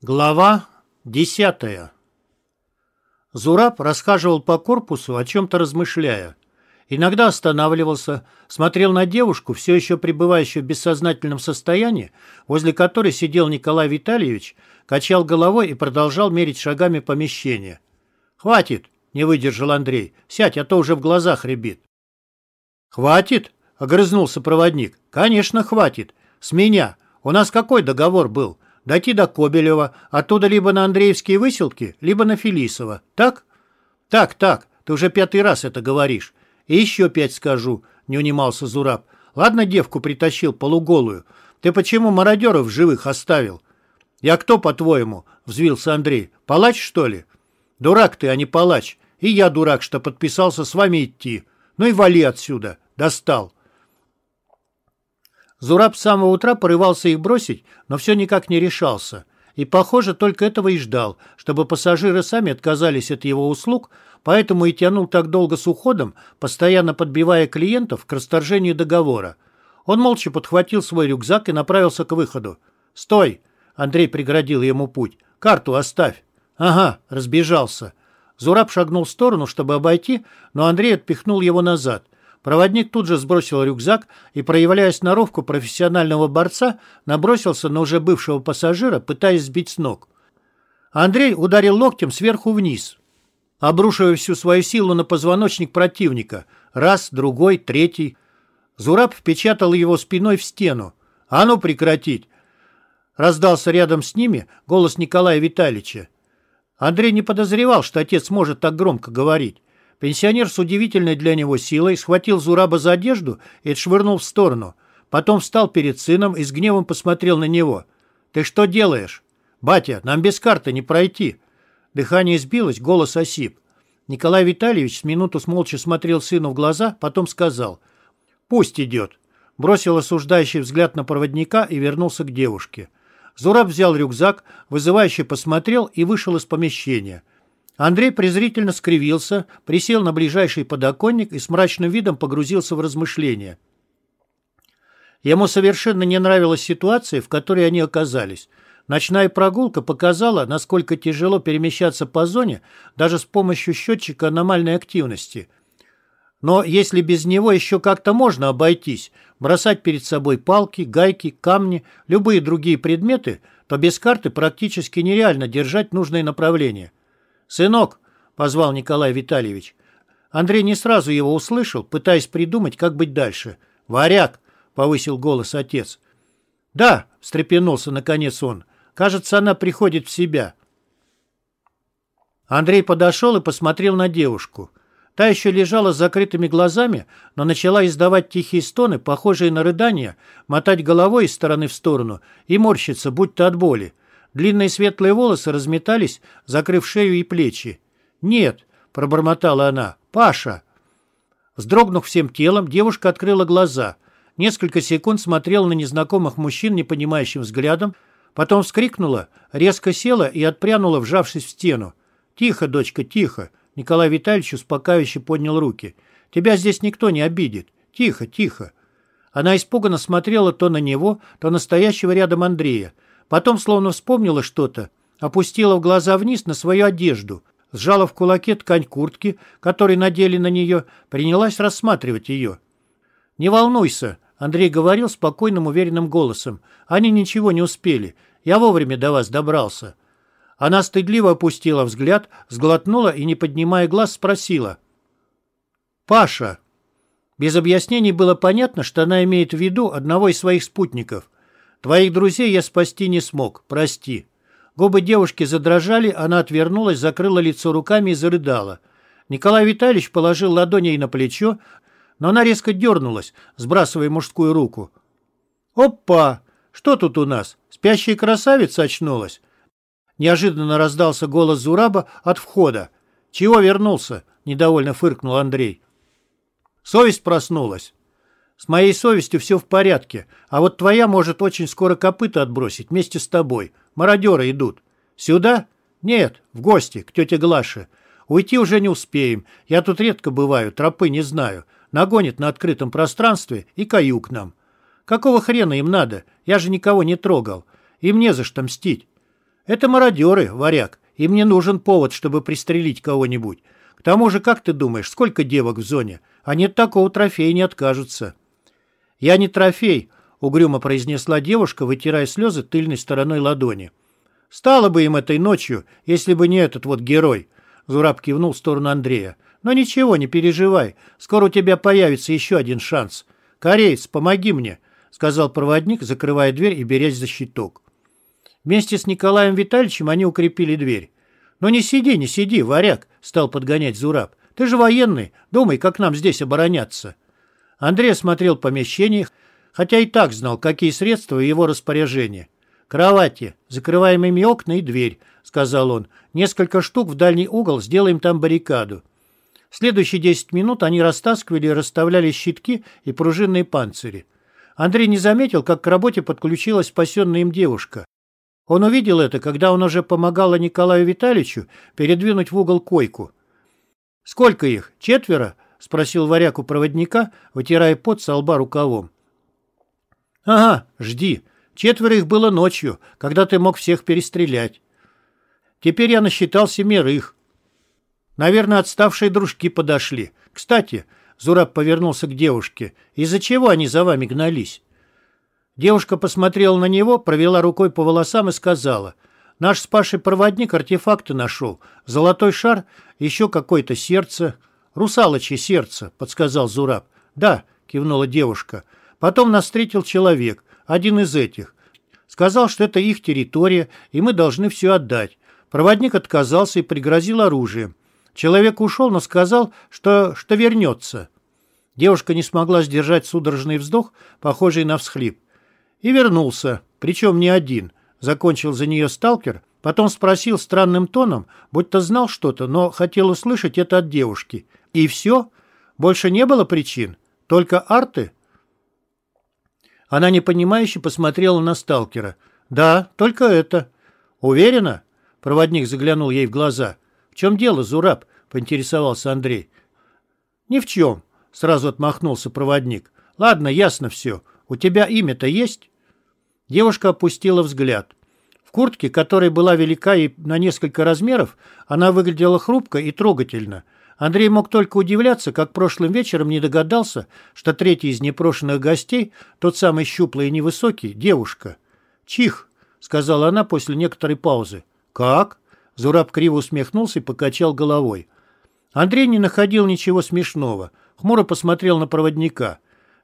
Глава десятая Зураб расхаживал по корпусу, о чем-то размышляя. Иногда останавливался, смотрел на девушку, все еще пребывающую в бессознательном состоянии, возле которой сидел Николай Витальевич, качал головой и продолжал мерить шагами помещение. «Хватит!» — не выдержал Андрей. «Сядь, а то уже в глазах рябит». «Хватит?» — огрызнулся проводник. «Конечно, хватит. С меня. У нас какой договор был?» Дойти до Кобелева, оттуда либо на Андреевские выселки, либо на Фелисово. Так? Так, так. Ты уже пятый раз это говоришь. И еще пять скажу, не унимался Зураб. Ладно, девку притащил полуголую. Ты почему мародеров живых оставил? Я кто, по-твоему? Взвился Андрей. Палач, что ли? Дурак ты, а не палач. И я дурак, что подписался с вами идти. Ну и вали отсюда. Достал. Зураб с самого утра порывался их бросить, но все никак не решался. И, похоже, только этого и ждал, чтобы пассажиры сами отказались от его услуг, поэтому и тянул так долго с уходом, постоянно подбивая клиентов к расторжению договора. Он молча подхватил свой рюкзак и направился к выходу. «Стой!» — Андрей преградил ему путь. «Карту оставь!» «Ага!» — разбежался. Зураб шагнул в сторону, чтобы обойти, но Андрей отпихнул его назад — Проводник тут же сбросил рюкзак и, проявляя сноровку профессионального борца, набросился на уже бывшего пассажира, пытаясь сбить с ног. Андрей ударил локтем сверху вниз, обрушивая всю свою силу на позвоночник противника. Раз, другой, третий. Зураб впечатал его спиной в стену. «А ну прекратить!» Раздался рядом с ними голос Николая Витальевича. Андрей не подозревал, что отец может так громко говорить. Пенсионер с удивительной для него силой схватил Зураба за одежду и отшвырнул в сторону. Потом встал перед сыном и с гневом посмотрел на него. «Ты что делаешь?» «Батя, нам без карты не пройти». Дыхание сбилось, голос осип. Николай Витальевич с минуту смолча смотрел сыну в глаза, потом сказал «Пусть идет». Бросил осуждающий взгляд на проводника и вернулся к девушке. Зураб взял рюкзак, вызывающе посмотрел и вышел из помещения. Андрей презрительно скривился, присел на ближайший подоконник и с мрачным видом погрузился в размышления. Ему совершенно не нравилась ситуация, в которой они оказались. Ночная прогулка показала, насколько тяжело перемещаться по зоне даже с помощью счетчика аномальной активности. Но если без него еще как-то можно обойтись, бросать перед собой палки, гайки, камни, любые другие предметы, то без карты практически нереально держать нужное направление. «Сынок!» — позвал Николай Витальевич. Андрей не сразу его услышал, пытаясь придумать, как быть дальше. «Варяг!» — повысил голос отец. «Да!» — встрепенулся наконец он. «Кажется, она приходит в себя». Андрей подошел и посмотрел на девушку. Та еще лежала с закрытыми глазами, но начала издавать тихие стоны, похожие на рыдания, мотать головой из стороны в сторону и морщиться, будто от боли. Длинные светлые волосы разметались, закрыв шею и плечи. «Нет», — пробормотала она, — «Паша». Вздрогнув всем телом, девушка открыла глаза. Несколько секунд смотрела на незнакомых мужчин непонимающим взглядом, потом вскрикнула, резко села и отпрянула, вжавшись в стену. «Тихо, дочка, тихо!» Николай Витальевич успокаивающе поднял руки. «Тебя здесь никто не обидит. Тихо, тихо!» Она испуганно смотрела то на него, то на стоящего рядом Андрея. Потом, словно вспомнила что-то, опустила в глаза вниз на свою одежду, сжала в кулаке ткань куртки, которой надели на нее, принялась рассматривать ее. «Не волнуйся», — Андрей говорил спокойным, уверенным голосом. «Они ничего не успели. Я вовремя до вас добрался». Она стыдливо опустила взгляд, сглотнула и, не поднимая глаз, спросила. «Паша». Без объяснений было понятно, что она имеет в виду одного из своих спутников — Твоих друзей я спасти не смог, прости». Губы девушки задрожали, она отвернулась, закрыла лицо руками и зарыдала. Николай Витальевич положил ладонь ей на плечо, но она резко дернулась, сбрасывая мужскую руку. «Опа! Что тут у нас? Спящая красавица очнулась?» Неожиданно раздался голос Зураба от входа. «Чего вернулся?» — недовольно фыркнул Андрей. Совесть проснулась. С моей совестью все в порядке, а вот твоя может очень скоро копыта отбросить вместе с тобой. Мародеры идут. Сюда? Нет, в гости, к тете Глаше. Уйти уже не успеем. Я тут редко бываю, тропы не знаю. Нагонит на открытом пространстве и каюк нам. Какого хрена им надо? Я же никого не трогал. Им не за что мстить. Это мародеры, варяг. Им не нужен повод, чтобы пристрелить кого-нибудь. К тому же, как ты думаешь, сколько девок в зоне? Они от такого трофея не откажутся. Я не трофей, угрюмо произнесла девушка, вытирая слезы тыльной стороной ладони. Стало бы им этой ночью, если бы не этот вот герой. Зураб кивнул в сторону Андрея. Но ничего, не переживай. Скоро у тебя появится еще один шанс. Кореец, помоги мне, сказал проводник, закрывая дверь и берясь за щиток. Вместе с Николаем Витальевичем они укрепили дверь. «Ну не сиди, не сиди, варяг», — стал подгонять Зураб. «Ты же военный, думай, как нам здесь обороняться». Андрей осмотрел помещение, хотя и так знал, какие средства в его распоряжении. «Кровати, закрываемыми окна и дверь», — сказал он. «Несколько штук в дальний угол, сделаем там баррикаду». Следующие десять минут они растаскивали и расставляли щитки и пружинные панцири. Андрей не заметил, как к работе подключилась спасенная им девушка. Он увидел это, когда он уже помогал Николаю Витальевичу передвинуть в угол койку. «Сколько их? Четверо?» — спросил варяг у проводника, вытирая пот со лба рукавом. «Ага, жди. Четверо их было ночью, когда ты мог всех перестрелять. Теперь я насчитал семерых. Наверное, отставшие дружки подошли. Кстати, Зураб повернулся к девушке. Из-за чего они за вами гнались?» Девушка посмотрела на него, провела рукой по волосам и сказала, «Наш спасший проводник артефакты нашел. Золотой шар, еще какое-то сердце». «Русалочье сердце», — подсказал Зураб. «Да», — кивнула девушка. «Потом нас встретил человек, один из этих. Сказал, что это их территория, и мы должны все отдать. Проводник отказался и пригрозил оружием. Человек ушел, но сказал, что, что вернется». Девушка не смогла сдержать судорожный вздох, похожий на всхлип. И вернулся, причем не один. Закончил за нее сталкер, потом спросил странным тоном, будто знал что-то, но хотел услышать это от девушки. И все? Больше не было причин? Только арты? Она непонимающе посмотрела на сталкера. «Да, только это». «Уверена?» Проводник заглянул ей в глаза. «В чем дело, Зураб?» — поинтересовался Андрей. «Ни в чем», — сразу отмахнулся проводник. «Ладно, ясно все. У тебя имя-то есть?» Девушка опустила взгляд. В куртке, которая была велика и на несколько размеров, она выглядела хрупко и трогательно. Андрей мог только удивляться, как прошлым вечером не догадался, что третий из непрошенных гостей, тот самый щуплый и невысокий, девушка. «Чих», — сказала она после некоторой паузы. «Как?» — Зураб криво усмехнулся и покачал головой. Андрей не находил ничего смешного. Хмуро посмотрел на проводника.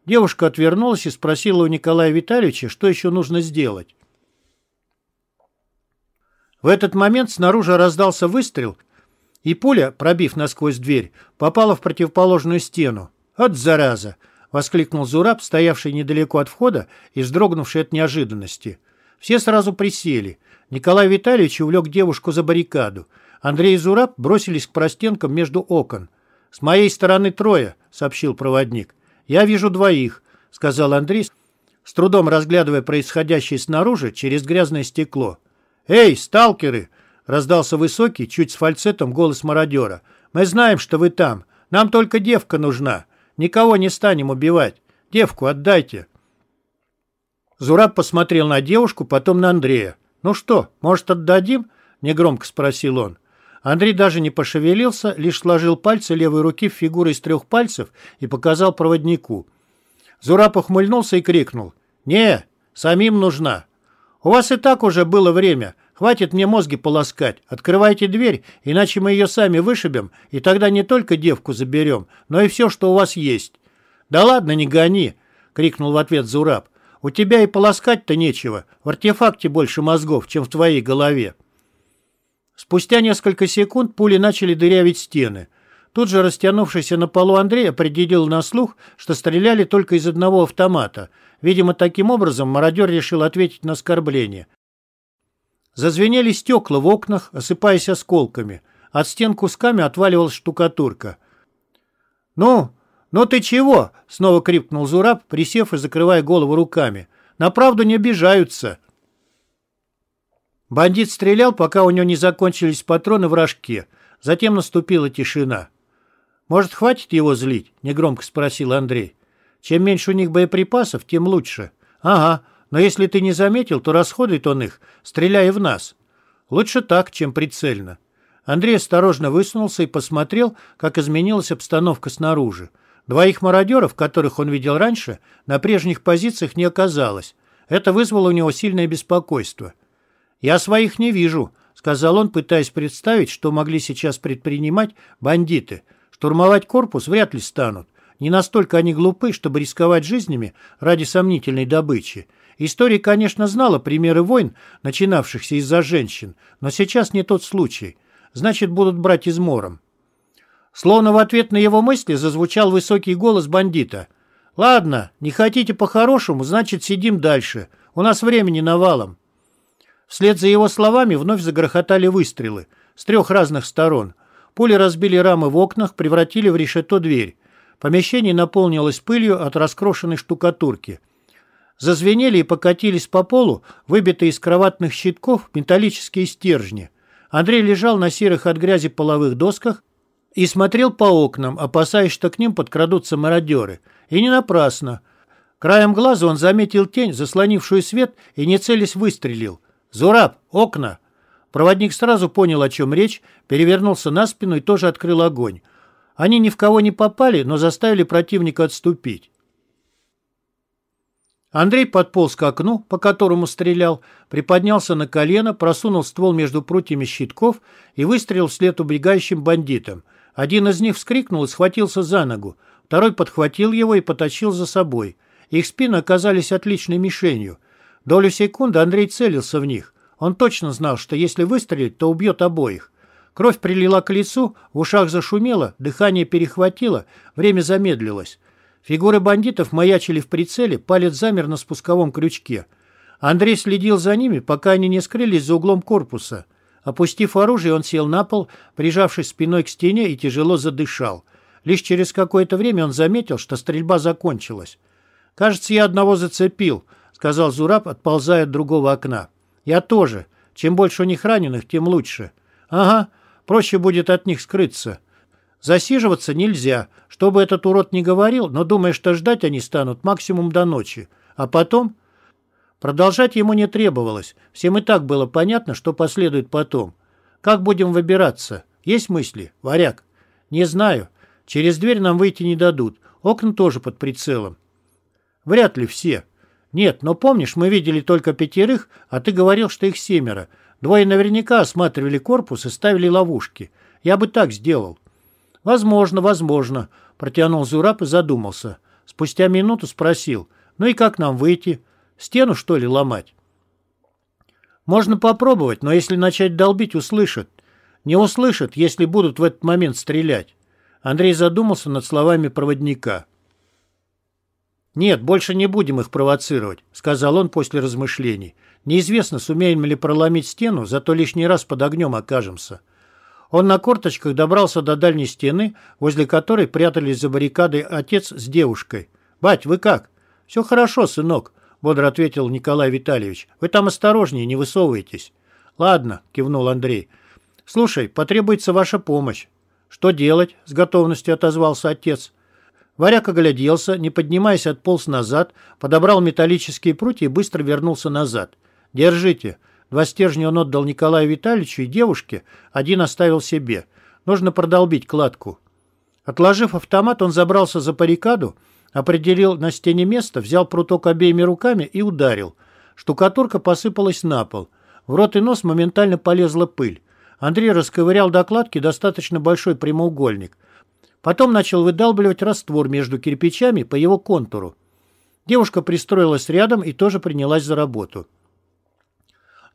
Девушка отвернулась и спросила у Николая Витальевича, что еще нужно сделать. В этот момент снаружи раздался выстрел, и пуля, пробив насквозь дверь, попала в противоположную стену. «От зараза!» — воскликнул Зураб, стоявший недалеко от входа и вздрогнувший от неожиданности. Все сразу присели. Николай Витальевич увлек девушку за баррикаду. Андрей и Зураб бросились к простенкам между окон. «С моей стороны трое», — сообщил проводник. «Я вижу двоих», — сказал Андрей, с трудом разглядывая происходящее снаружи через грязное стекло. «Эй, сталкеры!» — раздался высокий, чуть с фальцетом голос мародера. «Мы знаем, что вы там. Нам только девка нужна. Никого не станем убивать. Девку отдайте». Зураб посмотрел на девушку, потом на Андрея. «Ну что, может, отдадим?» — негромко спросил он. Андрей даже не пошевелился, лишь сложил пальцы левой руки в фигуру из трех пальцев и показал проводнику. Зураб ухмыльнулся и крикнул. «Не, самим нужна. У вас и так уже было время. Хватит мне мозги полоскать. Открывайте дверь, иначе мы ее сами вышибем, и тогда не только девку заберем, но и все, что у вас есть». «Да ладно, не гони!» — крикнул в ответ Зураб. «У тебя и полоскать-то нечего. В артефакте больше мозгов, чем в твоей голове». Спустя несколько секунд пули начали дырявить стены. Тут же растянувшийся на полу Андрей определил на слух, что стреляли только из одного автомата. Видимо, таким образом мародер решил ответить на оскорбление. Зазвенели стекла в окнах, осыпаясь осколками. От стен кусками отваливалась штукатурка. «Ну, ну ты чего?» — снова крикнул Зураб, присев и закрывая голову руками. «На правду не обижаются. Бандит стрелял, пока у него не закончились патроны в рожке. Затем наступила тишина. «Может, хватит его злить?» — негромко спросил Андрей. «Чем меньше у них боеприпасов, тем лучше». «Ага, но если ты не заметил, то расходует он их, стреляя в нас». Лучше так, чем прицельно. Андрей осторожно высунулся и посмотрел, как изменилась обстановка снаружи. Двоих мародеров, которых он видел раньше, на прежних позициях не оказалось. Это вызвало у него сильное беспокойство. «Я своих не вижу», — сказал он, пытаясь представить, что могли сейчас предпринимать бандиты. «Штурмовать корпус вряд ли станут. Не настолько они глупы, чтобы рисковать жизнями ради сомнительной добычи. История, конечно, знала примеры войн, начинавшихся из-за женщин, но сейчас не тот случай. Значит, будут брать измором. Словно в ответ на его мысли зазвучал высокий голос бандита. «Ладно, не хотите по-хорошему, значит, сидим дальше. У нас времени навалом». Вслед за его словами вновь загрохотали выстрелы с трех разных сторон. Пули разбили рамы в окнах, превратили в решето дверь. Помещение наполнилось пылью от раскрошенной штукатурки. Зазвенели и покатились по полу, выбитые из кроватных щитков, металлические стержни. Андрей лежал на серых от грязи половых досках и смотрел по окнам, опасаясь, что к ним подкрадутся мародеры. И не напрасно. Краем глаза он заметил тень, заслонившую свет, и не целясь выстрелил. «Зураб! Окна!» Проводник сразу понял, о чем речь, перевернулся на спину и тоже открыл огонь. Они ни в кого не попали, но заставили противника отступить. Андрей подполз к окну, по которому стрелял, приподнялся на колено, просунул ствол между прутьями щитков и выстрелил вслед убегающим бандитам. Один из них вскрикнул и схватился за ногу, второй подхватил его и потащил за собой. Их спины оказались отличной мишенью. Долю секунды Андрей целился в них. Он точно знал, что если выстрелить, то убьет обоих. Кровь прилила к лицу, в ушах зашумело, дыхание перехватило, время замедлилось. Фигуры бандитов маячили в прицеле, палец замер на спусковом крючке. Андрей следил за ними, пока они не скрылись за углом корпуса. Опустив оружие, он сел на пол, прижавшись спиной к стене и тяжело задышал. Лишь через какое-то время он заметил, что стрельба закончилась. «Кажется, я одного зацепил», — сказал Зураб, отползая от другого окна. «Я тоже. Чем больше у них раненых, тем лучше». «Ага», Проще будет от них скрыться. Засиживаться нельзя, что бы этот урод ни говорил, но думая, что ждать они станут максимум до ночи. А потом... Продолжать ему не требовалось. Всем и так было понятно, что последует потом. Как будем выбираться? Есть мысли, варяг? Не знаю. Через дверь нам выйти не дадут. Окна тоже под прицелом. Вряд ли все. Нет, но помнишь, мы видели только пятерых, а ты говорил, что их семеро. Двое наверняка осматривали корпус и ставили ловушки. Я бы так сделал. Возможно, возможно, протянул Зураб и задумался. Спустя минуту спросил. Ну и как нам выйти? Стену, что ли, ломать? Можно попробовать, но если начать долбить, услышат. Не услышат, если будут в этот момент стрелять. Андрей задумался над словами проводника. «Нет, больше не будем их провоцировать», — сказал он после размышлений. Неизвестно, сумеем ли проломить стену, зато лишний раз под огнем окажемся. Он на корточках добрался до дальней стены, возле которой прятались за баррикадой отец с девушкой. «Бать, вы как?» «Все хорошо, сынок», — бодро ответил Николай Витальевич. «Вы там осторожнее, не высовывайтесь». «Ладно», — кивнул Андрей. «Слушай, потребуется ваша помощь». «Что делать?» — с готовностью отозвался отец. Варяк огляделся, не поднимаясь, отполз назад, подобрал металлические прутья и быстро вернулся назад. «Держите». Два стержня он отдал Николаю Витальевичу и девушке, один оставил себе. Нужно продолбить кладку. Отложив автомат, он забрался за парикаду, определил на стене место, взял пруток обеими руками и ударил. Штукатурка посыпалась на пол. В рот и нос моментально полезла пыль. Андрей расковырял до кладки достаточно большой прямоугольник. Потом начал выдалбливать раствор между кирпичами по его контуру. Девушка пристроилась рядом и тоже принялась за работу.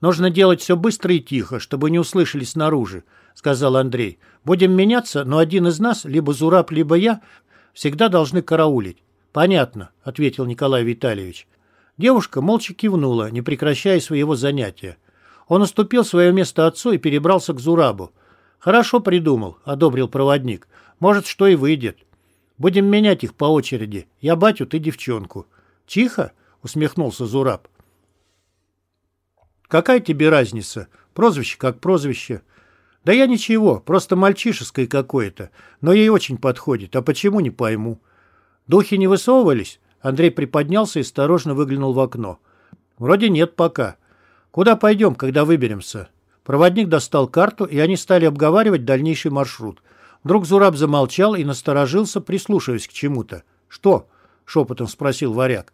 Нужно делать все быстро и тихо, чтобы не услышали снаружи», — сказал Андрей. «Будем меняться, но один из нас, либо Зураб, либо я, всегда должны караулить». «Понятно», — ответил Николай Витальевич. Девушка молча кивнула, не прекращая своего занятия. Он уступил свое место отцу и перебрался к Зурабу. «Хорошо придумал», — одобрил проводник. «Может, что и выйдет. Будем менять их по очереди. Я батю, ты девчонку». «Тихо?» — усмехнулся Зураб. Какая тебе разница? Прозвище как прозвище. Да я ничего, просто мальчишеское какое-то. Но ей очень подходит. А почему, не пойму. Духи не высовывались? Андрей приподнялся и осторожно выглянул в окно. Вроде нет пока. Куда пойдем, когда выберемся? Проводник достал карту, и они стали обговаривать дальнейший маршрут. Вдруг Зураб замолчал и насторожился, прислушиваясь к чему-то. «Что?» — шепотом спросил варяг.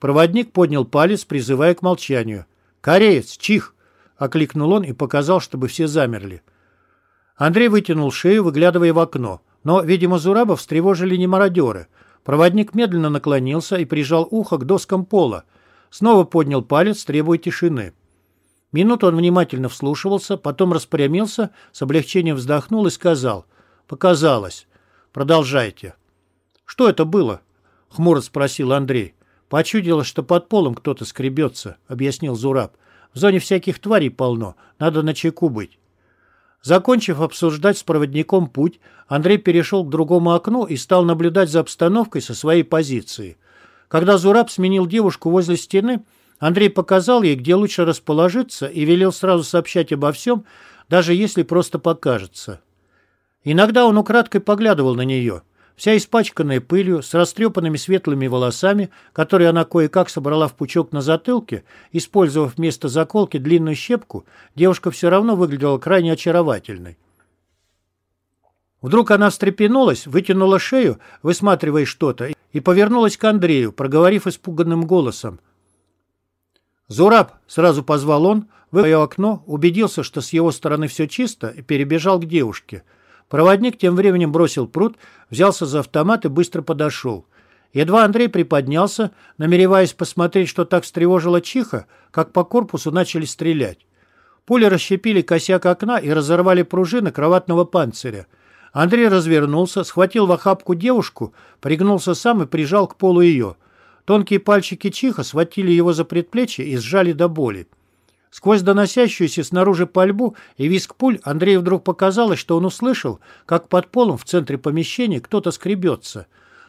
Проводник поднял палец, призывая к молчанию. «Кореец, чих!» — окликнул он и показал, чтобы все замерли. Андрей вытянул шею, выглядывая в окно. Но, видимо, Зураба встревожили не мародеры. Проводник медленно наклонился и прижал ухо к доскам пола. Снова поднял палец, требуя тишины. Минуту он внимательно вслушивался, потом распрямился, с облегчением вздохнул и сказал. «Показалось. Продолжайте». «Что это было?» — хмуро спросил Андрей. «Почудилось, что под полом кто-то скребется», — объяснил Зураб. «В зоне всяких тварей полно. Надо на чеку быть». Закончив обсуждать с проводником путь, Андрей перешел к другому окну и стал наблюдать за обстановкой со своей позиции. Когда Зураб сменил девушку возле стены, Андрей показал ей, где лучше расположиться, и велел сразу сообщать обо всем, даже если просто покажется. Иногда он украдкой поглядывал на нее. Вся испачканная пылью, с растрепанными светлыми волосами, которые она кое-как собрала в пучок на затылке, использовав вместо заколки длинную щепку, девушка все равно выглядела крайне очаровательной. Вдруг она встрепенулась, вытянула шею, высматривая что-то, и повернулась к Андрею, проговорив испуганным голосом – «Зураб!» — сразу позвал он, в окно, убедился, что с его стороны все чисто, и перебежал к девушке. Проводник тем временем бросил пруд, взялся за автомат и быстро подошел. Едва Андрей приподнялся, намереваясь посмотреть, что так встревожило Чиха, как по корпусу начали стрелять. Пули расщепили косяк окна и разорвали пружины кроватного панциря. Андрей развернулся, схватил в охапку девушку, пригнулся сам и прижал к полу ее. Тонкие пальчики Чиха схватили его за предплечье и сжали до боли. Сквозь доносящуюся снаружи пальбу и визг пуль Андрею вдруг показалось, что он услышал, как под полом в центре помещения кто-то скребется.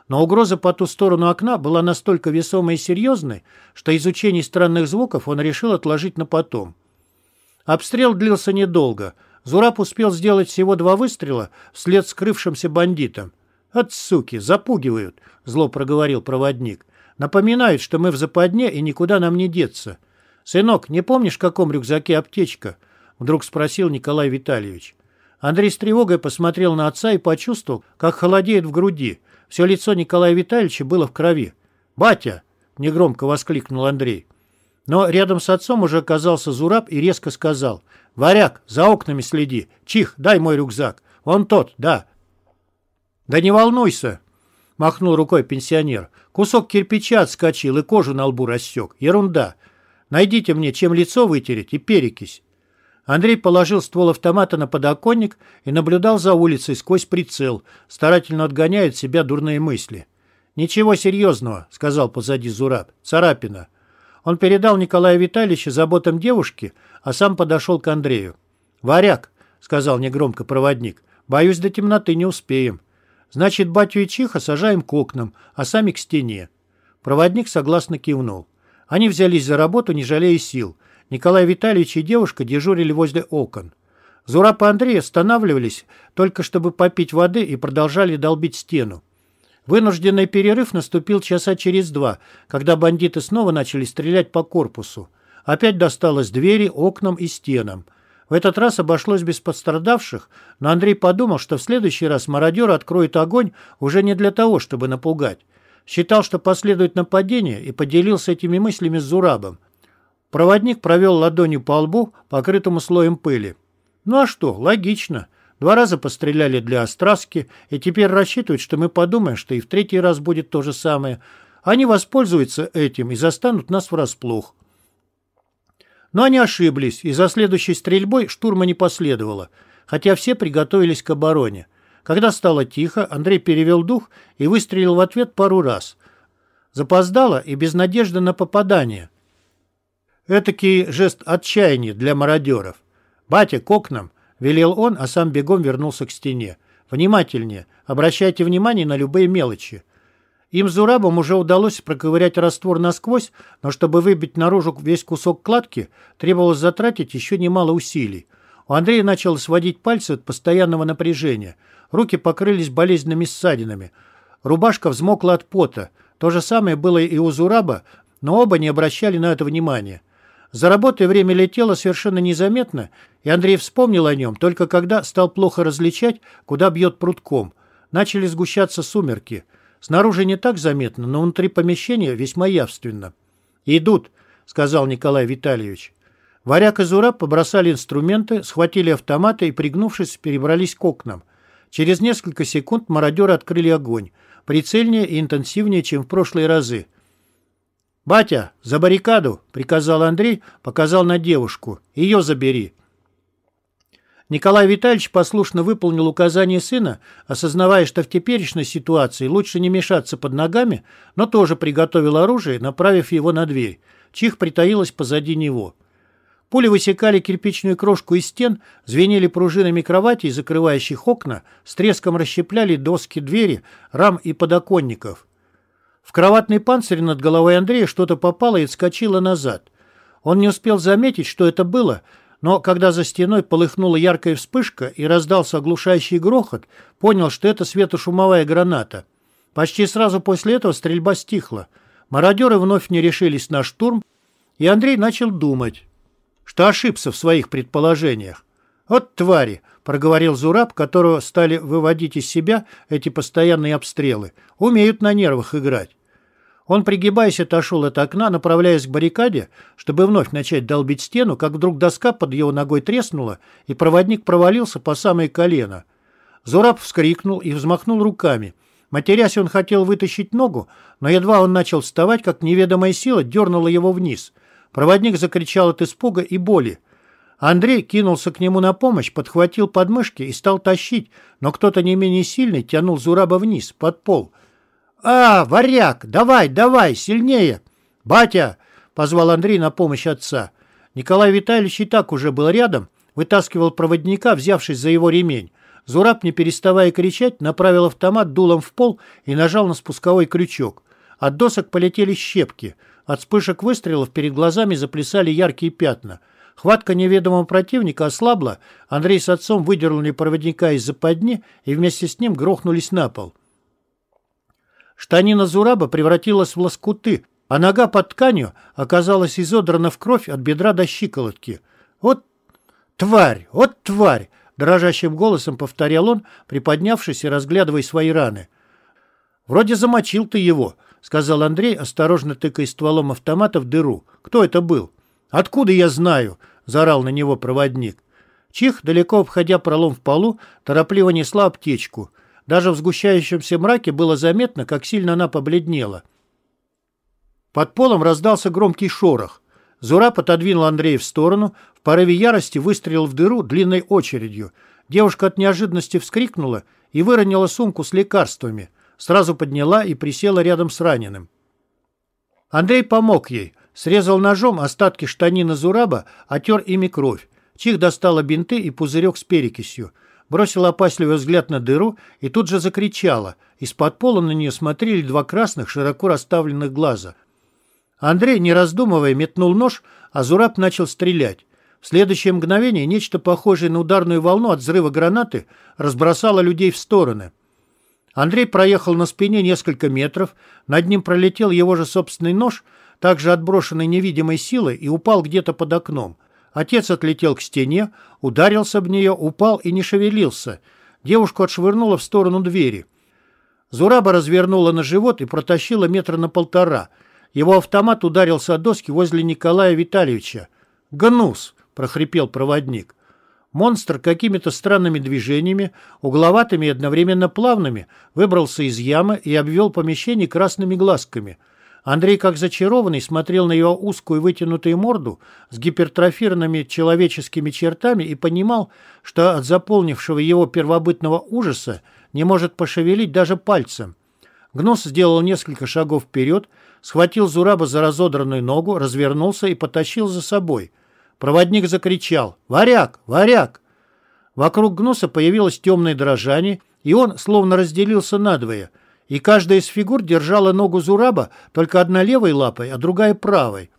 Но угроза по ту сторону окна была настолько весомой и серьезной, что изучение странных звуков он решил отложить на потом. Обстрел длился недолго. Зураб успел сделать всего два выстрела вслед скрывшимся бандитам. «От суки, запугивают», — зло проговорил проводник. Напоминают, что мы в западне и никуда нам не деться. «Сынок, не помнишь, в каком рюкзаке аптечка?» Вдруг спросил Николай Витальевич. Андрей с тревогой посмотрел на отца и почувствовал, как холодеет в груди. Все лицо Николая Витальевича было в крови. «Батя!» — негромко воскликнул Андрей. Но рядом с отцом уже оказался Зураб и резко сказал. «Варяг, за окнами следи. Чих, дай мой рюкзак. Вон тот, да». «Да не волнуйся!» — махнул рукой пенсионер. Кусок кирпича отскочил и кожу на лбу рассек. Ерунда. Найдите мне, чем лицо вытереть и перекись. Андрей положил ствол автомата на подоконник и наблюдал за улицей сквозь прицел, старательно отгоняя от себя дурные мысли. «Ничего серьезного», — сказал позади Зураб. «Царапина». Он передал Николаю Витальевичу заботам девушки, а сам подошел к Андрею. «Варяг», — сказал негромко проводник, — «боюсь, до темноты не успеем». Значит, батю и Чиха сажаем к окнам, а сами к стене. Проводник согласно кивнул. Они взялись за работу, не жалея сил. Николай Витальевич и девушка дежурили возле окон. Зураб и Андрей останавливались, только чтобы попить воды и продолжали долбить стену. Вынужденный перерыв наступил часа через два, когда бандиты снова начали стрелять по корпусу. Опять досталось двери, окнам и стенам. В этот раз обошлось без пострадавших, но Андрей подумал, что в следующий раз мародер откроет огонь уже не для того, чтобы напугать. Считал, что последует нападение, и поделился этими мыслями с Зурабом. Проводник провел ладонью по лбу, покрытому слоем пыли. Ну а что, логично. Два раза постреляли для остраски, и теперь рассчитывают, что мы подумаем, что и в третий раз будет то же самое. Они воспользуются этим и застанут нас врасплох. Но они ошиблись, и за следующей стрельбой штурма не последовало, хотя все приготовились к обороне. Когда стало тихо, Андрей перевел дух и выстрелил в ответ пару раз. Запоздало и без надежды на попадание. Этакий жест отчаяния для мародеров. «Батя, к окнам!» — велел он, а сам бегом вернулся к стене. «Внимательнее. Обращайте внимание на любые мелочи. Им с Зурабом уже удалось проковырять раствор насквозь, но чтобы выбить наружу весь кусок кладки, требовалось затратить еще немало усилий. У Андрея начало сводить пальцы от постоянного напряжения. Руки покрылись болезненными ссадинами. Рубашка взмокла от пота. То же самое было и у Зураба, но оба не обращали на это внимания. За работой время летело совершенно незаметно, и Андрей вспомнил о нем только когда стал плохо различать, куда бьет прутком. Начали сгущаться сумерки. Снаружи не так заметно, но внутри помещения весьма явственно. «Идут», — сказал Николай Витальевич. Варяг и Зураб побросали инструменты, схватили автоматы и, пригнувшись, перебрались к окнам. Через несколько секунд мародеры открыли огонь, прицельнее и интенсивнее, чем в прошлые разы. «Батя, за баррикаду!» — приказал Андрей, показал на девушку. «Ее забери!» Николай Витальевич послушно выполнил указание сына, осознавая, что в теперешней ситуации лучше не мешаться под ногами, но тоже приготовил оружие, направив его на дверь. Чих притаилась позади него. Пули высекали кирпичную крошку из стен, звенели пружинами кроватей, закрывающих окна, с треском расщепляли доски двери, рам и подоконников. В кроватный панцирь над головой Андрея что-то попало и отскочило назад. Он не успел заметить, что это было, но когда за стеной полыхнула яркая вспышка и раздался оглушающий грохот, понял, что это светошумовая граната. Почти сразу после этого стрельба стихла. Мародеры вновь не решились на штурм, и Андрей начал думать, что ошибся в своих предположениях. «Вот твари!» — проговорил Зураб, которого стали выводить из себя эти постоянные обстрелы. «Умеют на нервах играть». Он, пригибаясь, отошел от окна, направляясь к баррикаде, чтобы вновь начать долбить стену, как вдруг доска под его ногой треснула, и проводник провалился по самое колено. Зураб вскрикнул и взмахнул руками. Матерясь, он хотел вытащить ногу, но едва он начал вставать, как неведомая сила дернула его вниз. Проводник закричал от испуга и боли. Андрей кинулся к нему на помощь, подхватил подмышки и стал тащить, но кто-то не менее сильный тянул Зураба вниз, под пол. «А, варяг, давай, давай, сильнее!» «Батя!» — позвал Андрей на помощь отца. Николай Витальевич и так уже был рядом, вытаскивал проводника, взявшись за его ремень. Зураб, не переставая кричать, направил автомат дулом в пол и нажал на спусковой крючок. От досок полетели щепки. От вспышек выстрелов перед глазами заплясали яркие пятна — Хватка неведомого противника ослабла, Андрей с отцом выдернули проводника из западни и вместе с ним грохнулись на пол. Штанина Зураба превратилась в лоскуты, а нога под тканью оказалась изодрана в кровь от бедра до щиколотки. «Вот тварь! Вот тварь!» — дрожащим голосом повторял он, приподнявшись и разглядывая свои раны. «Вроде замочил ты его», — сказал Андрей, осторожно тыкая стволом автомата в дыру. «Кто это был?» «Откуда я знаю?» — заорал на него проводник. Чих, далеко обходя пролом в полу, торопливо несла аптечку. Даже в сгущающемся мраке было заметно, как сильно она побледнела. Под полом раздался громкий шорох. Зураб отодвинул Андрея в сторону, в порыве ярости выстрелил в дыру длинной очередью. Девушка от неожиданности вскрикнула и выронила сумку с лекарствами. Сразу подняла и присела рядом с раненым. Андрей помог ей — Срезал ножом остатки штанины Зураба, отер ими кровь. Чих достала бинты и пузырек с перекисью. Бросила опасливый взгляд на дыру и тут же закричала. Из-под пола на нее смотрели два красных, широко расставленных глаза. Андрей, не раздумывая, метнул нож, а Зураб начал стрелять. В следующее мгновение нечто похожее на ударную волну от взрыва гранаты разбросало людей в стороны. Андрей проехал на спине несколько метров, над ним пролетел его же собственный нож — также отброшенный невидимой силой, и упал где-то под окном. Отец отлетел к стене, ударился об нее, упал и не шевелился. Девушку отшвырнуло в сторону двери. Зураба развернула на живот и протащила метра на полтора. Его автомат ударился о доски возле Николая Витальевича. «Гнус!» — прохрипел проводник. Монстр какими-то странными движениями, угловатыми и одновременно плавными, выбрался из ямы и обвел помещение красными глазками — Андрей, как зачарованный, смотрел на его узкую вытянутую морду с гипертрофированными человеческими чертами и понимал, что от заполнившего его первобытного ужаса не может пошевелить даже пальцем. Гнос сделал несколько шагов вперед, схватил Зураба за разодранную ногу, развернулся и потащил за собой. Проводник закричал «Варяг! Варяг!». Вокруг Гноса появилось темное дрожание, и он словно разделился надвое – и каждая из фигур держала ногу Зураба только одна левой лапой, а другая правой.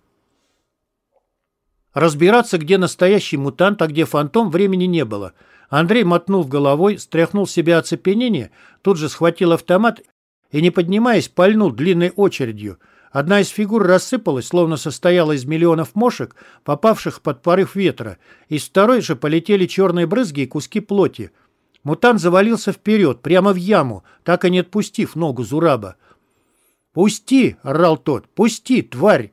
Разбираться, где настоящий мутант, а где фантом, времени не было. Андрей мотнул головой, стряхнул себя оцепенение, тут же схватил автомат и, не поднимаясь, пальнул длинной очередью. Одна из фигур рассыпалась, словно состояла из миллионов мошек, попавших под порыв ветра. Из второй же полетели черные брызги и куски плоти. Мутант завалился вперед, прямо в яму, так и не отпустив ногу Зураба. «Пусти!» — орал тот. «Пусти, тварь!»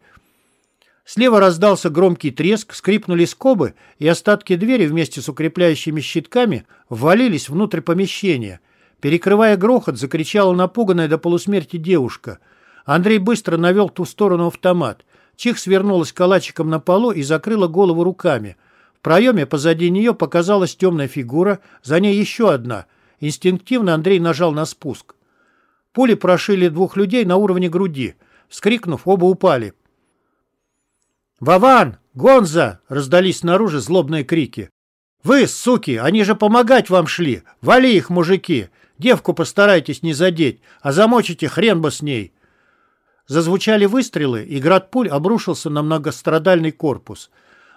Слева раздался громкий треск, скрипнули скобы, и остатки двери вместе с укрепляющими щитками ввалились внутрь помещения. Перекрывая грохот, закричала напуганная до полусмерти девушка — Андрей быстро навел ту сторону автомат. Чих свернулась калачиком на полу и закрыла голову руками. В проеме позади нее показалась темная фигура, за ней еще одна. Инстинктивно Андрей нажал на спуск. Пули прошили двух людей на уровне груди. Вскрикнув, оба упали. «Вован! Гонза!» — раздались снаружи злобные крики. «Вы, суки, они же помогать вам шли! Вали их, мужики! Девку постарайтесь не задеть, а замочите хрен бы с ней!» Зазвучали выстрелы, и град пуль обрушился на многострадальный корпус.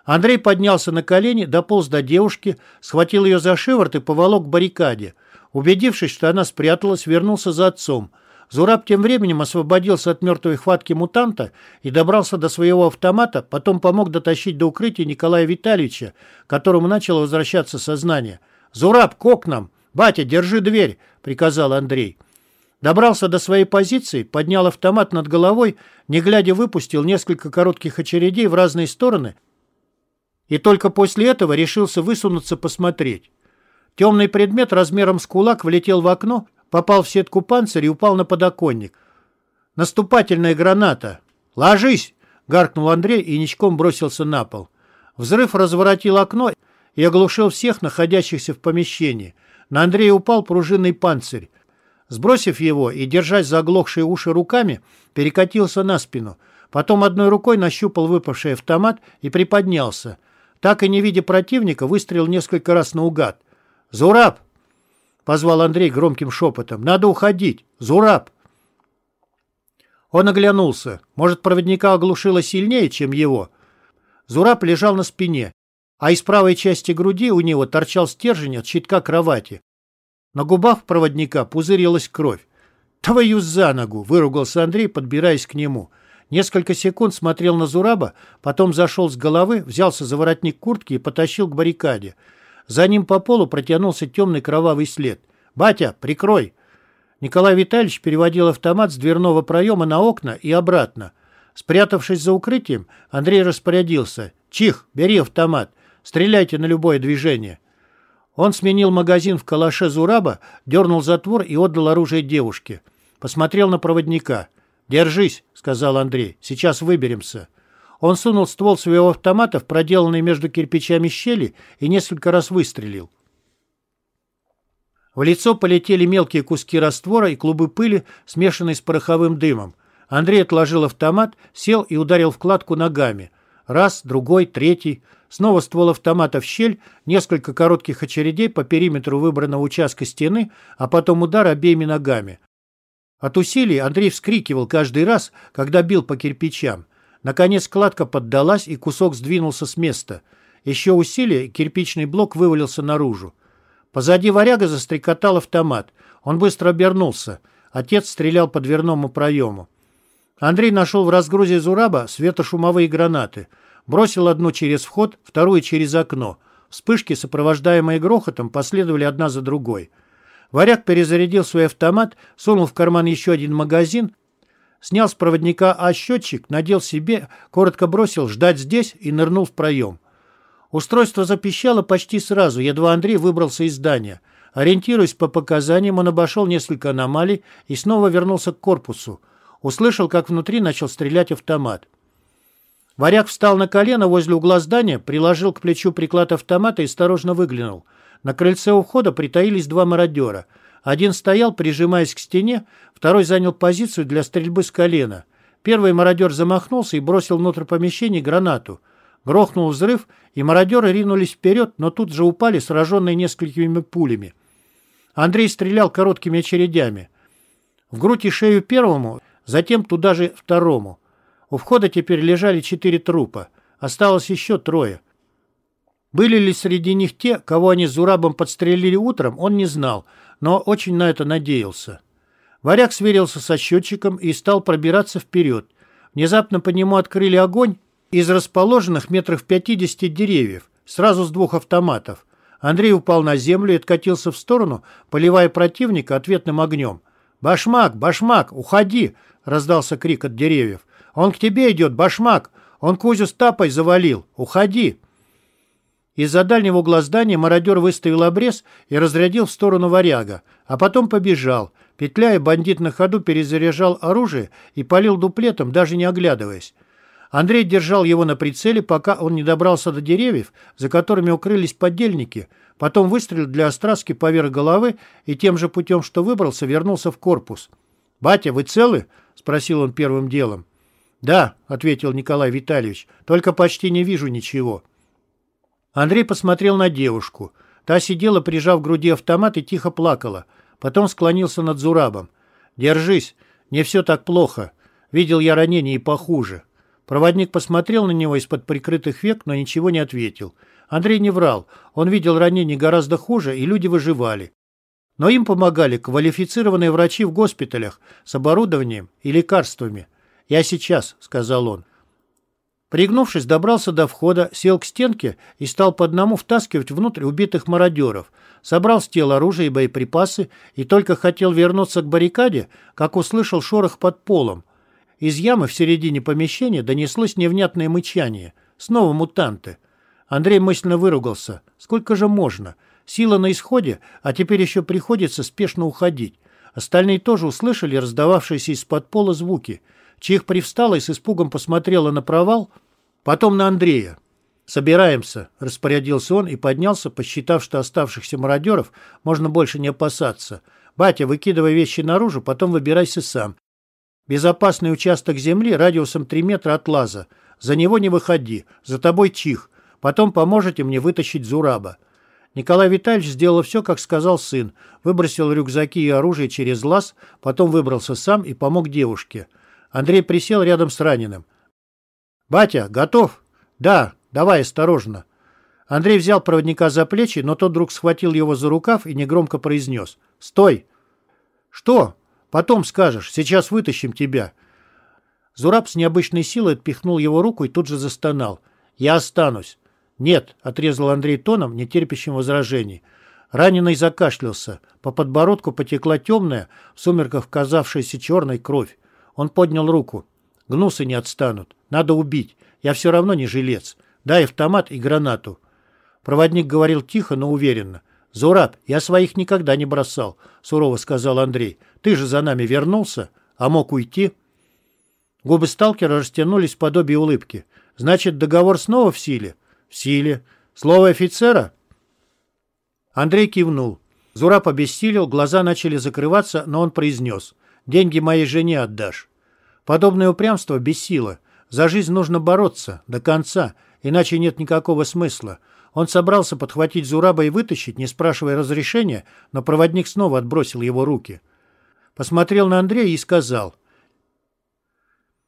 Андрей поднялся на колени, дополз до девушки, схватил ее за шиворот и поволок к баррикаде. Убедившись, что она спряталась, вернулся за отцом. Зураб тем временем освободился от мертвой хватки мутанта и добрался до своего автомата, потом помог дотащить до укрытия Николая Витальевича, которому начало возвращаться сознание. «Зураб, к окнам! Батя, держи дверь!» — приказал Андрей. Добрался до своей позиции, поднял автомат над головой, не глядя выпустил несколько коротких очередей в разные стороны и только после этого решился высунуться посмотреть. Темный предмет размером с кулак влетел в окно, попал в сетку панциря и упал на подоконник. «Наступательная граната! Ложись!» — гаркнул Андрей и ничком бросился на пол. Взрыв разворотил окно и оглушил всех находящихся в помещении. На Андрея упал пружинный панцирь. Сбросив его и, держась за оглохшие уши руками, перекатился на спину. Потом одной рукой нащупал выпавший автомат и приподнялся. Так и не видя противника, выстрелил несколько раз наугад. «Зураб!» — позвал Андрей громким шепотом. «Надо уходить! Зураб!» Он оглянулся. Может, проводника оглушило сильнее, чем его? Зураб лежал на спине, а из правой части груди у него торчал стержень от щитка кровати. На губах проводника пузырилась кровь. «Твою за ногу!» — выругался Андрей, подбираясь к нему. Несколько секунд смотрел на Зураба, потом зашел с головы, взялся за воротник куртки и потащил к баррикаде. За ним по полу протянулся темный кровавый след. «Батя, прикрой!» Николай Витальевич переводил автомат с дверного проема на окна и обратно. Спрятавшись за укрытием, Андрей распорядился. «Чих, бери автомат. Стреляйте на любое движение». Он сменил магазин в калаше Зураба, дернул затвор и отдал оружие девушке. Посмотрел на проводника. «Держись», — сказал Андрей, — «сейчас выберемся». Он сунул ствол своего автомата в проделанные между кирпичами щели и несколько раз выстрелил. В лицо полетели мелкие куски раствора и клубы пыли, смешанные с пороховым дымом. Андрей отложил автомат, сел и ударил вкладку ногами. Раз, другой, третий. Снова ствол автомата в щель, несколько коротких очередей по периметру выбранного участка стены, а потом удар обеими ногами. От усилий Андрей вскрикивал каждый раз, когда бил по кирпичам. Наконец кладка поддалась, и кусок сдвинулся с места. Еще усилие, кирпичный блок вывалился наружу. Позади варяга застрекотал автомат. Он быстро обернулся. Отец стрелял по дверному проему. Андрей нашел в разгрузе Зураба светошумовые гранаты. Бросил одну через вход, вторую через окно. Вспышки, сопровождаемые грохотом, последовали одна за другой. Варяг перезарядил свой автомат, сунул в карман еще один магазин, снял с проводника А-счетчик, надел себе, коротко бросил «ждать здесь» и нырнул в проем. Устройство запищало почти сразу, едва Андрей выбрался из здания. Ориентируясь по показаниям, он обошел несколько аномалий и снова вернулся к корпусу. Услышал, как внутри начал стрелять автомат. Варяг встал на колено возле угла здания, приложил к плечу приклад автомата и осторожно выглянул. На крыльце у входа притаились два мародера. Один стоял, прижимаясь к стене, второй занял позицию для стрельбы с колена. Первый мародер замахнулся и бросил внутрь помещения гранату. Грохнул взрыв, и мародеры ринулись вперед, но тут же упали, сраженные несколькими пулями. Андрей стрелял короткими очередями. В грудь и шею первому Затем туда же второму. У входа теперь лежали четыре трупа. Осталось еще трое. Были ли среди них те, кого они с Зурабом подстрелили утром, он не знал, но очень на это надеялся. Варяг сверился со счетчиком и стал пробираться вперед. Внезапно по нему открыли огонь из расположенных метров 50 деревьев, сразу с двух автоматов. Андрей упал на землю и откатился в сторону, поливая противника ответным огнем. «Башмак! Башмак! Уходи!» — раздался крик от деревьев. «Он к тебе идет, Башмак! Он Кузю с тапой завалил! Уходи!» Из-за дальнего угла здания мародер выставил обрез и разрядил в сторону варяга, а потом побежал. Петляя, бандит на ходу перезаряжал оружие и палил дуплетом, даже не оглядываясь. Андрей держал его на прицеле, пока он не добрался до деревьев, за которыми укрылись подельники, потом выстрелил для остраски поверх головы и тем же путем, что выбрался, вернулся в корпус. «Батя, вы целы?» — спросил он первым делом. «Да», — ответил Николай Витальевич, — «только почти не вижу ничего». Андрей посмотрел на девушку. Та сидела, прижав к груди автомат, и тихо плакала. Потом склонился над Зурабом. «Держись, не все так плохо. Видел я ранение и похуже». Проводник посмотрел на него из-под прикрытых век, но ничего не ответил. Андрей не врал. Он видел ранения гораздо хуже, и люди выживали. Но им помогали квалифицированные врачи в госпиталях с оборудованием и лекарствами. «Я сейчас», — сказал он. Пригнувшись, добрался до входа, сел к стенке и стал по одному втаскивать внутрь убитых мародеров. Собрал с тел оружие и боеприпасы и только хотел вернуться к баррикаде, как услышал шорох под полом. Из ямы в середине помещения донеслось невнятное мычание. Снова мутанты. Андрей мысленно выругался. Сколько же можно? Сила на исходе, а теперь еще приходится спешно уходить. Остальные тоже услышали раздававшиеся из-под пола звуки. Чих привстала и с испугом посмотрела на провал — Потом на Андрея. «Собираемся», — распорядился он и поднялся, посчитав, что оставшихся мародеров можно больше не опасаться. «Батя, выкидывай вещи наружу, потом выбирайся сам. Безопасный участок земли радиусом 3 метра от лаза. За него не выходи, за тобой чих. Потом поможете мне вытащить Зураба». Николай Витальевич сделал все, как сказал сын. Выбросил рюкзаки и оружие через лаз, потом выбрался сам и помог девушке. Андрей присел рядом с раненым. «Батя, готов?» «Да, давай осторожно». Андрей взял проводника за плечи, но тот вдруг схватил его за рукав и негромко произнес. «Стой!» «Что? Потом скажешь. Сейчас вытащим тебя». Зураб с необычной силой отпихнул его руку и тут же застонал. «Я останусь». «Нет», — отрезал Андрей тоном, не терпящим возражений. Раненый закашлялся. По подбородку потекла темная, в сумерках казавшаяся черной кровь. Он поднял руку. Гнусы не отстанут. Надо убить. Я все равно не жилец. Дай автомат и гранату. Проводник говорил тихо, но уверенно. «Зураб, я своих никогда не бросал», — сурово сказал Андрей. «Ты же за нами вернулся, а мог уйти». Губы сталкера растянулись в подобие улыбки. «Значит, договор снова в силе?» «В силе. Слово офицера?» Андрей кивнул. Зураб обессилел, глаза начали закрываться, но он произнес. «Деньги моей жене отдашь». Подобное упрямство бессило. За жизнь нужно бороться до конца, иначе нет никакого смысла. Он собрался подхватить Зураба и вытащить, не спрашивая разрешения, но проводник снова отбросил его руки. Посмотрел на Андрея и сказал,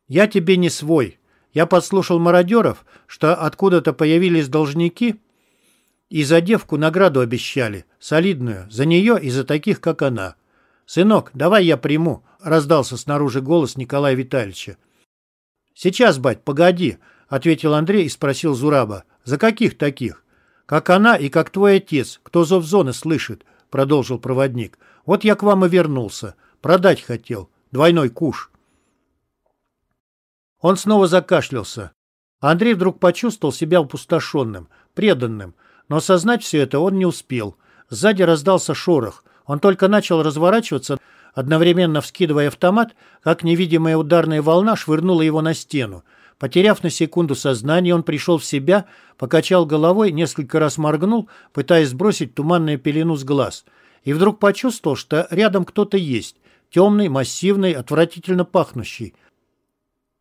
«Я тебе не свой. Я подслушал мародеров, что откуда-то появились должники, и за девку награду обещали, солидную, за нее и за таких, как она. «Сынок, давай я приму», — раздался снаружи голос Николая Витальевича. «Сейчас, бать, погоди», — ответил Андрей и спросил Зураба. «За каких таких?» «Как она и как твой отец, кто зов зоны слышит», — продолжил проводник. «Вот я к вам и вернулся. Продать хотел. Двойной куш». Он снова закашлялся. Андрей вдруг почувствовал себя опустошенным, преданным, но осознать все это он не успел. Сзади раздался шорох — он только начал разворачиваться, одновременно вскидывая автомат, как невидимая ударная волна швырнула его на стену. Потеряв на секунду сознание, он пришел в себя, покачал головой, несколько раз моргнул, пытаясь сбросить туманную пелену с глаз. И вдруг почувствовал, что рядом кто-то есть. Темный, массивный, отвратительно пахнущий.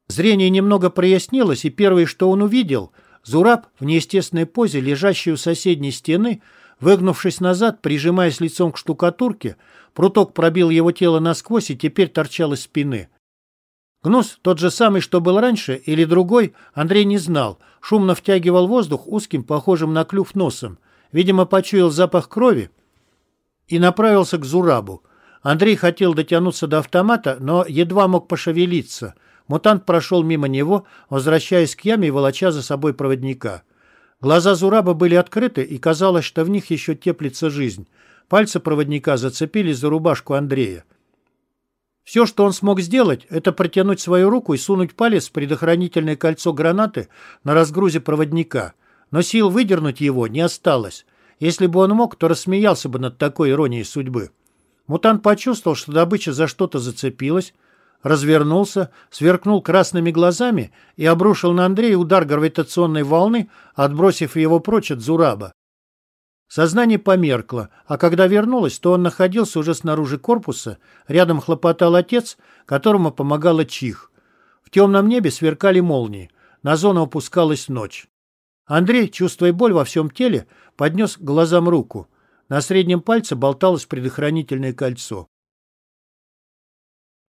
Зрение немного прояснилось, и первое, что он увидел, Зураб в неестественной позе, лежащий у соседней стены, Выгнувшись назад, прижимаясь лицом к штукатурке, пруток пробил его тело насквозь и теперь торчал из спины. Гнус, тот же самый, что был раньше, или другой, Андрей не знал, шумно втягивал воздух узким, похожим на клюв носом. Видимо, почуял запах крови и направился к Зурабу. Андрей хотел дотянуться до автомата, но едва мог пошевелиться. Мутант прошел мимо него, возвращаясь к яме и волоча за собой проводника. Глаза Зураба были открыты, и казалось, что в них еще теплится жизнь. Пальцы проводника зацепились за рубашку Андрея. Все, что он смог сделать, это протянуть свою руку и сунуть палец в предохранительное кольцо гранаты на разгрузе проводника. Но сил выдернуть его не осталось. Если бы он мог, то рассмеялся бы над такой иронией судьбы. Мутант почувствовал, что добыча за что-то зацепилась, развернулся, сверкнул красными глазами и обрушил на Андрея удар гравитационной волны, отбросив его прочь от Зураба. Сознание померкло, а когда вернулось, то он находился уже снаружи корпуса, рядом хлопотал отец, которому помогала Чих. В темном небе сверкали молнии, на зону опускалась ночь. Андрей, чувствуя боль во всем теле, поднес к глазам руку. На среднем пальце болталось предохранительное кольцо.